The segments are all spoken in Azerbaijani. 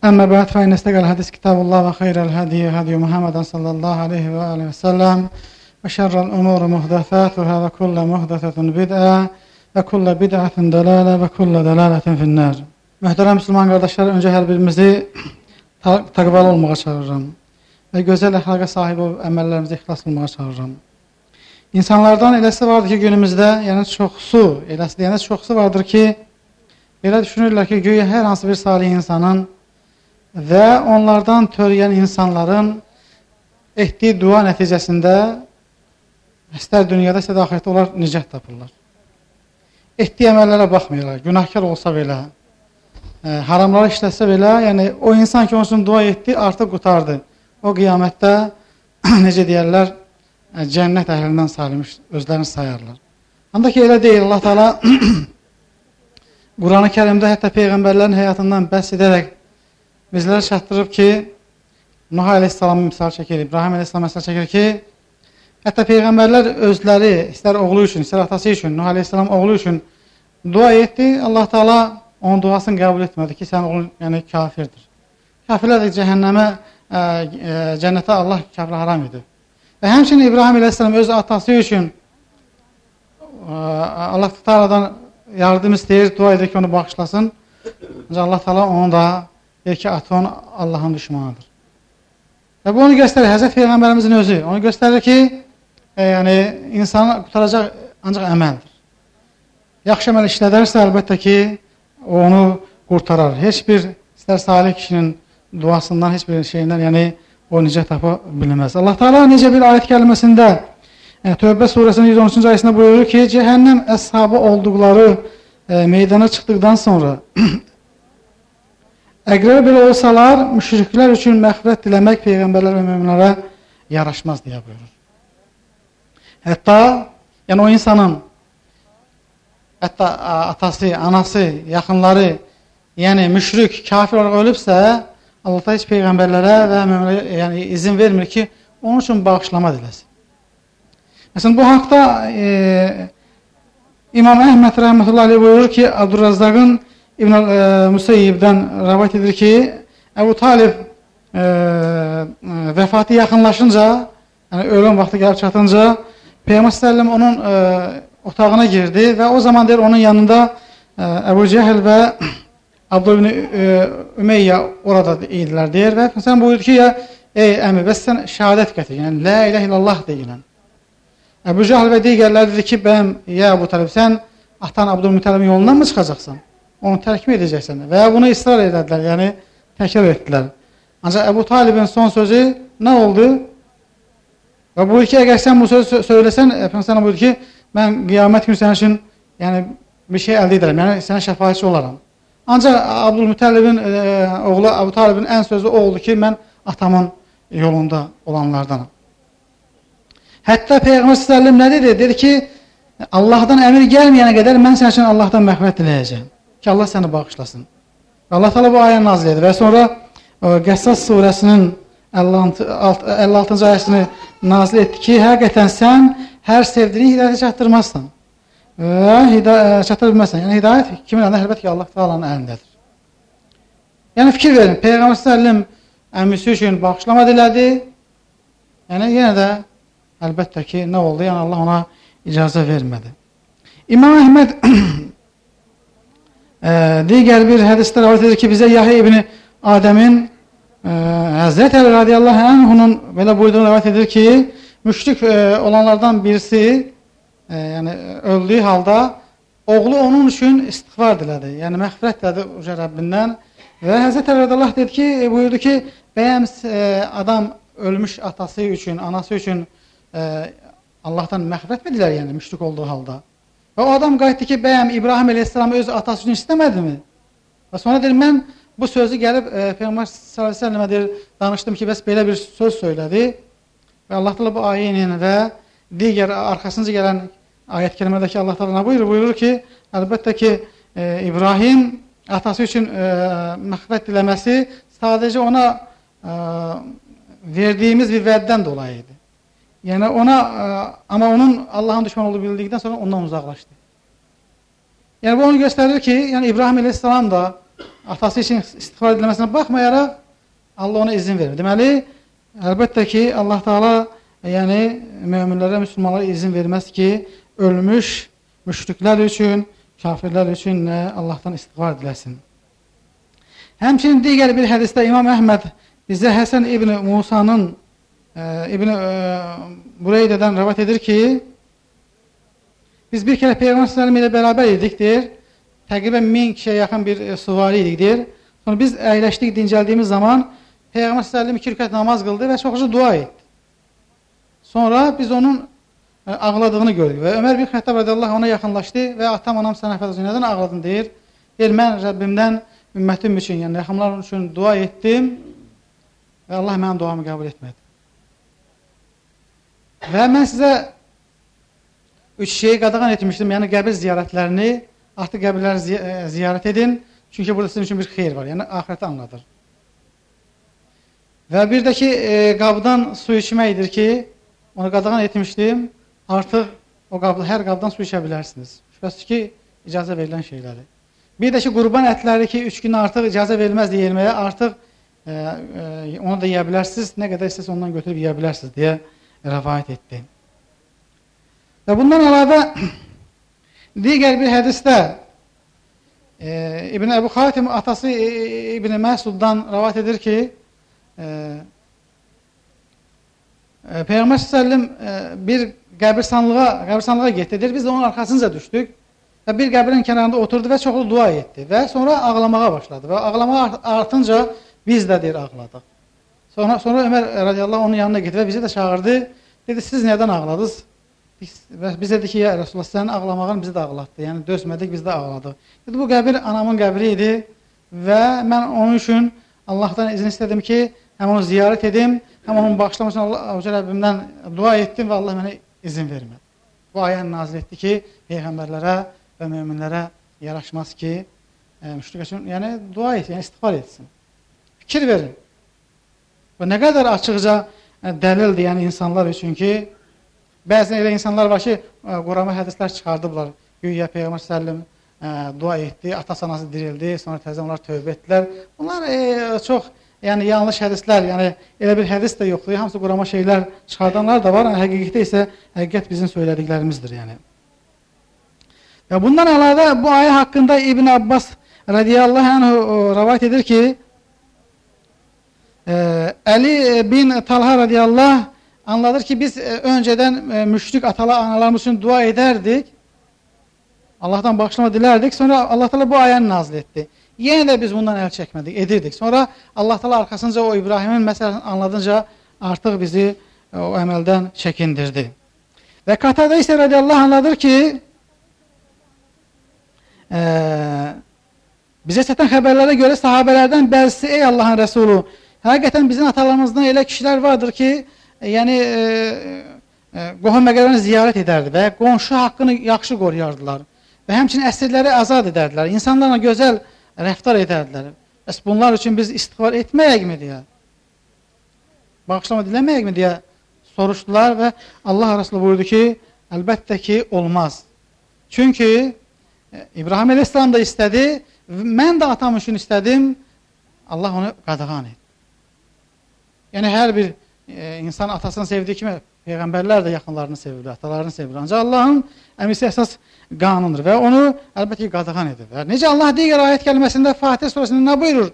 Əmmə bəət fə inəstəqəl hədis kitabullah və xeyrəl hədiyə hədiyə Muhammedən sallallahu aleyhi və aleyhi və səlləm və şərrəl umuru muhdəfətuhə və kullə muhdəfətun bid'ə və kullə bid'ətun dəlalə və kullə dəlalətun finnər. Möhtərəm müsəlman qardaşlar, öncə hər birimizi təqvalı olmağa çağırıram və gözəl əxlaqa sahib olub əməllərimizə ixlas olmağa çağırıram. İnsanlardan eləsi vardır ki, günümüzdə, yəni çoxsu, eləsi deyəndə çoxsu vardır ki, elə düşünürlər ki, güya hər hansı bir salih insanın və onlardan törəyən insanların etdiyi dua nəticəsində istər dünyada, istər axirətdə onlar nicət tapırlar. Etdiyi əməllərə baxmıyorlar, günahkar olsa belə, ə, haramları işləsə belə, yəni o insan ki, onun üçün dua etdi, artıq qutardı. O qiyamətdə necə deyərlər, ə, cənnət əhlindən sayılmış, özlərini sayarlar. Ancaq ki, elə deyil, Allah Teala Qurani Kərimdə hətta Peyğəmbərlərin həyatından bəhs edərək bizlərə çatdırıb ki, Nuh Aleyhisselam misal çəkir, İbrahim Aleyhisselam misal çəkir ki, hətta Peyğəmbərlər özləri, istər oğlu üçün, istər atası üçün, Nuh Aleyhisselam oğlu üçün dua etdi, Allah Teala onun duasını qəbul etmədi ki, sən oğlun yəni, kafirdir. Kafirlər də cəhənnəmə, ə, ə, cənnətə Allah kafirə haram edir. Və həmçinin İbrahim Aleyhisselam öz atası üçün ə, Allah Teala'dan yardım istəyir, dua edir ki, onu bağışlasın. Ancaq Allah Teala onu da deyir ki, Aton Allahın düşmanıdır. Və bu onu göstərir, Həzrət Peyğəmbərimizin özü. Onu göstərir ki, e, yəni insanı qutaracaq ancaq əməldir. Yaxşı əməl işlədərsə, əlbəttə ki, onu qurtarar. Heç bir istər salih kişinin duasından, heç bir şeyindən, yəni o necə tapa bilməz. Allah Teala necə bir ayət kəlməsində yəni, Tövbə surəsinin 113-cü ayəsində buyurur ki, cəhənnəm əshabı olduqları e, meydana çıxdıqdan sonra Əqrər belə olsalar, müşriklər üçün məxfirət diləmək peyğəmbərlər və möminlərə yaraşmaz deyə buyurur. Hətta, yəni o insanın hətta atası, anası, yaxınları, yəni müşrik, kafir olaraq ölübsə, Allah da heç peyğəmbərlərə və möminlərə yəni, izin vermir ki, onun üçün bağışlama diləsin. Məsələn, bu haqda e, İmam Əhməd rəhmətullahi buyurur ki, Abdurrazzaqın İbn e, Musayyibdən rəvayət edir ki, Əbu Talib e, e, vəfatı yaxınlaşınca, yəni ölüm vaxtı gəlib çatınca, Peyğəmbər sallallahu onun e, otağına girdi və o zaman deyir onun yanında e, Əbu Cəhil və Abdullah ibn e, Ümeyyə orada idilər deyir və Peyğəmbər buyurdu ki, ya ey əmi, bəs sən şahadət gətir, yəni la ilahe illallah deyilən. Əbu Cəhil və digərləri dedi ki, bəyəm, ya Əbu Talib, sən atan Abdülmütəlibin yolundan mı çıxacaqsan? Onu tərkim edəcəksən. Və ya bunu israr elədilər, yəni təkrar etdilər. Ancaq Əbu Talibin son sözü nə oldu? Və buyur ki, əgər sən bu sözü söyləsən, Efendimiz sənə buyur ki, mən qiyamət günü sənin üçün yəni, bir şey əldə edərəm, yəni sənə şəfayətçi olaram. Ancaq Abdülmütəllibin e, oğlu Əbu Talibin ən sözü o oldu ki, mən atamın yolunda olanlardanam. Hətta Peyğəmbər s.ə.v nə dedi? Dedi ki, Allahdan əmir gəlməyənə qədər mən sənin üçün Allahdan məxvət diləyəcəm ki, Allah səni bağışlasın. Allah təala bu ayə nazil edir və sonra ə, Qəssas surəsinin 56-cı ayəsini nazil etdi ki, həqiqətən sən hər sevdiyini hidayətə çatdırmazsan və hiday çatdıra bilməzsən. Yəni hidayət kimin əlində? Əlbəttə ki, Allah Taala'nın əlindədir. Yəni fikir verin, Peyğəmbər sallallahu əmisi üçün bağışlama dilədi. Yəni yenə də əlbəttə ki, nə oldu? Yəni Allah ona icazə vermədi. İmam Əhməd e, digər bir hədisdə rivayet edir ki, bizə Yahya ibn Adəmin e, Həzrət Əli radiyallahu anhunun belə buyurduğunu rivayet edir ki, müşrik e, olanlardan birisi e, yəni öldüyü halda oğlu onun üçün istiğfar dilədi. Yəni məğfirət dilədi uca Rəbbindən və Həzrət Əli radiyallahu dedi ki, e, buyurdu ki, bəyəm e, adam ölmüş atası üçün, anası üçün e, Allahdan məğfirət mi dilər, yəni müşrik olduğu halda? Və o adam qayıtdı ki, bəyəm İbrahim əleyhissalam öz atası üçün istəmədimi? Və sonra deyir, mən bu sözü gəlib e, Peyğəmbər sallallahu əleyhi və səlləmə deyir, danışdım ki, bəs belə bir söz söylədi. Və Allah təala bu ayə ilə və digər arxasınca gələn ayət kərimədəki Allah təala buyurur, buyurur ki, əlbəttə ki, e, İbrahim atası üçün e, məğfirət diləməsi sadəcə ona e, verdiyimiz bir vəddən dolayı idi. Yəni ona amma onun Allahın düşman olduğunu bildikdən sonra ondan uzaqlaşdı. Yəni bu onu göstərir ki, yəni İbrahim əleyhissalam da atası üçün istiğfar edilməsinə baxmayaraq Allah ona izin verir. Deməli, əlbəttə ki, Allah Taala yəni möminlərə, müsəlmanlara izin verməz ki, ölmüş müşriklər üçün, kafirlər üçün nə Allahdan istiğfar ediləsin. Həmçinin digər bir hədisdə İmam Əhməd bizə Həsən ibn Musanın e, İbn e, Bureydədən rivayet edir ki, biz bir kərə Peyğəmbər sallallahu ilə bərabər idik deyir. Təqribən 1000 kişiyə yaxın bir e, süvari idik deyir. Sonra biz əyləşdik, dincəldiyimiz zaman Peyğəmbər sallallahu iki rükət namaz qıldı və çoxca dua etdi. Sonra biz onun e, ağladığını gördük və Ömər bin Xəttab radiyallahu ona yaxınlaşdı və atam, anam sənə fəz nədən ağladın deyir. Deyir, mən Rəbbimdən ümmətim üçün, yəni rəxmlar üçün dua etdim və Allah mənim duamı qəbul etmədi. Və mən sizə üç şeyi qadağan etmişdim, yəni qəbir ziyarətlərini, artıq qəbirləri ziy e, ziyarət edin, çünki burada sizin üçün bir xeyir var, yəni ahirəti anladır. Və bir də ki, e, qabdan su içməkdir ki, onu qadağan etmişdim, artıq o qabda, hər qabdan su içə bilərsiniz. Şübhəsiz ki, icazə verilən şeyləri. Bir də ki, qurban ətləri ki, üç gün artıq icazə verilməz deyilməyə, artıq e, e, onu da yeyə bilərsiniz, nə qədər istəsə ondan götürüb yeyə bilərsiniz deyə rəvayət etdi. Və bundan əlavə digər bir hədisdə e, İbn Əbu Xatim atası İbn Məsuddan rəvayət edir ki, e, e, Peyğəmbər sallallahu e, bir qəbirstanlığa, qəbirstanlığa getdi. Biz də onun arxasınca düşdük və bir qəbrin kənarında oturdu və çoxlu dua etdi və sonra ağlamağa başladı və ağlamağa artınca biz də deyir ağladıq. Sonra sonra Ömər radiyallahu onun yanına getdi və bizi də çağırdı. Dedi, siz nədən ağladınız? Biz, biz dedik ki, ya Rasulullah, sənin ağlamağın bizi də ağlatdı. Yəni, dözmədik, biz də ağladıq. Dedi, bu qəbir anamın qəbri idi və mən onun üçün Allahdan izin istədim ki, həm onu ziyarət edim, həm onun bağışlamasını Allah Azə Rəbbimdən dua etdim və Allah mənə izin vermədi. Bu ayəni nazil etdi ki, Peyğəmbərlərə və möminlərə yaraşmaz ki, e, müşrik üçün, yəni dua et, yəni istiğfar etsin. Fikir verin. Və nə qədər açıqca e, dəlildir, yəni insanlar üçün ki, Bəzən elə insanlar var ki, Qurana hədislər çıxardıblar. Güya Peyğəmbər sallallahu dua etdi, ata-anası dirildi, sonra təzə onlar tövbə etdilər. Bunlar e, çox yəni yanlış hədislər, yəni elə bir hədis də yoxdur. Hamısı Qurana şeylər çıxardanlar da var. Yəni, həqiqətdə isə həqiqət bizim söylədiklərimizdir, yəni. Və bundan əlavə bu ayə haqqında İbn Abbas radiyallahu anhu rivayet edir ki, e, Əli bin Talha radiyallahu anladır ki biz e, önceden e, müşrik atalı analarımız için dua ederdik. Allah'tan bağışlama dilerdik. Sonra Allah Teala bu ayəni nazil etdi. Yine de biz bundan el çəkmədik, edirdik. Sonra Allah Teala arkasınca o İbrahim'in meselesini anladınca artık bizi e, o əməldən çəkindirdi. Və Qatada isə radiyallahu anladır ki, e, bizə çatan xəbərlərə görə sahabələrdən bəzisi ey Allahın Rəsulu, həqiqətən bizim atalarımızdan elə kişilər vardır ki, yəni e, e, qohum məqələrini ziyarət edərdi və qonşu haqqını yaxşı qoruyardılar. Və həmçinin əsirləri azad edərdilər. İnsanlarla gözəl rəftar edərdilər. Bəs bunlar üçün biz istiğfar etməyəkmi deyə, bağışlama diləməyəkmi deyə soruşdular və Allah Resulü buyurdu ki, əlbəttə ki, olmaz. Çünki e, İbrahim Aleyhisselam da istədi, mən də atam üçün istədim, Allah onu qadağan etdi. Yəni, hər bir e, insan atasını sevdiyi kimi peyğəmbərlər də yaxınlarını sevirlər, atalarını sevirlər. Ancaq Allahın əmrisi əsas qanundur və onu əlbəttə ki, qadağan edir. Və necə Allah digər ayət kəlməsində Fatih surəsində nə buyurur?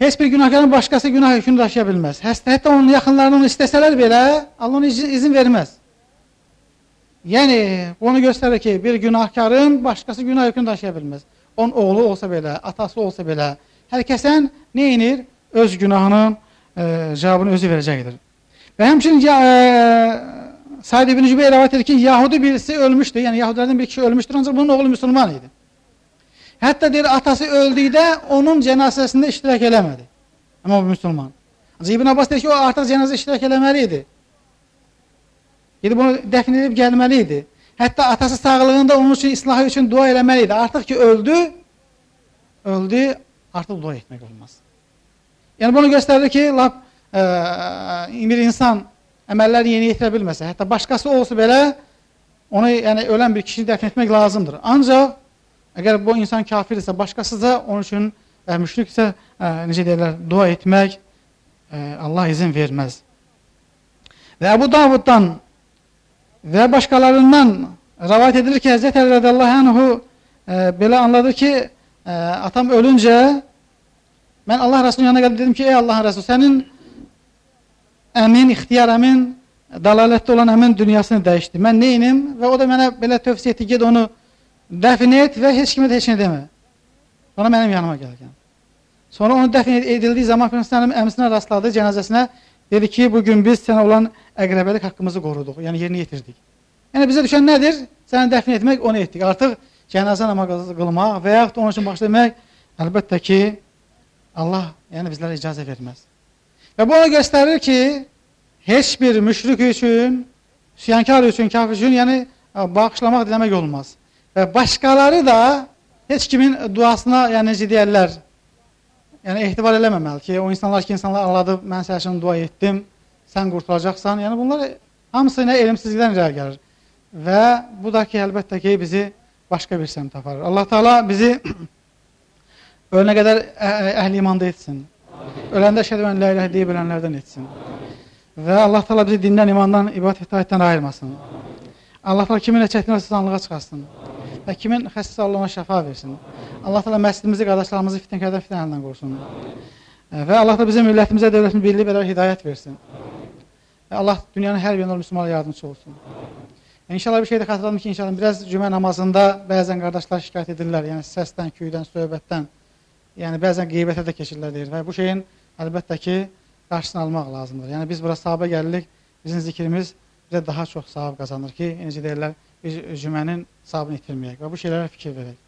Heç bir günahkarın başqası günah yükünü daşıya bilməz. Hətta, hətta onun yaxınlarını onu istəsələr belə, Allah ona izin, izin verməz. Yəni, onu göstərir ki, bir günahkarın başqası günah yükünü daşıya bilməz. Onun oğlu olsa belə, atası olsa belə, hər kəsən nə inir? öz günahının e, cavabını özü verəcəkdir. Və həmçinin e, Said ibn Cübeyr rəvayət edir ki, Yahudi birisi ölmüşdü. Yəni Yahudilərdən bir kişi ölmüşdür, ancaq bunun oğlu müsəlman idi. Hətta deyir, atası öldükdə onun cənazəsində iştirak eləmədi. Amma o müsəlman. Ancaq İbn Abbas deyir ki, o artıq cənazə iştirak eləməli idi. Gedib bunu dəfn edib gəlməli idi. Hətta atası sağlığında onun üçün, islahı üçün dua eləməli idi. Artıq ki, öldü, öldü, artıq dua etmək olmaz. Yəni bunu göstərir ki, lap ə, e, bir insan əməlləri yeni yetirə bilməsə, hətta başqası olsa belə onu yəni ölən bir kişini dəfn etmək lazımdır. Ancaq Əgər bu insan kafirdirsə, başqasıca onun üçün ə, müşriksə, ə, necə deyirlər, dua etmək ə, Allah izin verməz. Və Əbu Davuddan və başqalarından rəvayət edilir ki, Həzrət Əli rədiyallahu anhu ə, belə anladı ki, ə, atam ölüncə mən Allah Rəsulunun yanına gəldim dedim ki, ey Allahın Rəsulü, sənin əmin, ixtiyar əmin, dalalətdə olan əmin dünyasını dəyişdi. Mən neyinim? Və o da mənə belə tövsiyə etdi, ged onu dəfn et və heç kimə də heç nə demə. Sonra mənim yanıma gəlgən. Sonra onu dəfn edildiyi zaman Peyğəmbərin əmisinə rastladı, cənazəsinə dedi ki, bu gün biz sənə olan əqrəbəlik haqqımızı qoruduq, yəni yerinə yetirdik. Yəni bizə düşən nədir? Səni dəfn etmək, onu etdik. Artıq cənazə namazı qılmaq və yaxud onun üçün başlamaq əlbəttə ki, Allah yəni bizlərə icazə verməz. Və bu onu göstərir ki, heç bir müşrik üçün, süyankar üçün, kafir üçün, yəni bağışlamaq diləmək olmaz. Və başqaları da heç kimin duasına, yəni necə deyərlər, yəni etibar eləməməli ki, o insanlar ki, insanlar anladıb, mən sənin üçün dua etdim, sən qurtulacaqsan. Yəni bunlar hamısı nə elmsizlikdən irəli gəlir. Və bu da ki, əlbəttə ki, bizi başqa bir səmt aparır. Allah Taala bizi ölənə qədər əhl-i imanda etsin. Öləndə şəhədə mən la ilahe deyib ölənlərdən etsin. Və Allah Taala bizi dindən, imandan, ibadət itaətdən ayırmasın. Allah Taala kimin çətin sızanlığa çıxarsın və kimin xəstə Allahına şəfa versin. Allah təala məscidimizi, qardaşlarımızı fitnələrdən, fitnələrdən qorusun. Və Allah da bizim millətimizə, dövlətimizə birlik belə hidayət versin. Və Allah dünyanın hər yerində müsəlmanlara yardımçı olsun. İnşallah bir şey də xatırladım ki, inşallah biraz cümə namazında bəzən qardaşlar şikayət edirlər, yəni səsdən, küydən, söhbətdən, yəni bəzən qeybətə də keçirlər deyir və bu şeyin əlbəttə ki, qarşısını almaq lazımdır. Yəni biz bura sahabə gəlirik, bizim zikrimiz bizə daha çox savab qazanır ki, necə deyirlər, biz cümənin savabını itirməyək və bu şeylərə fikir verək.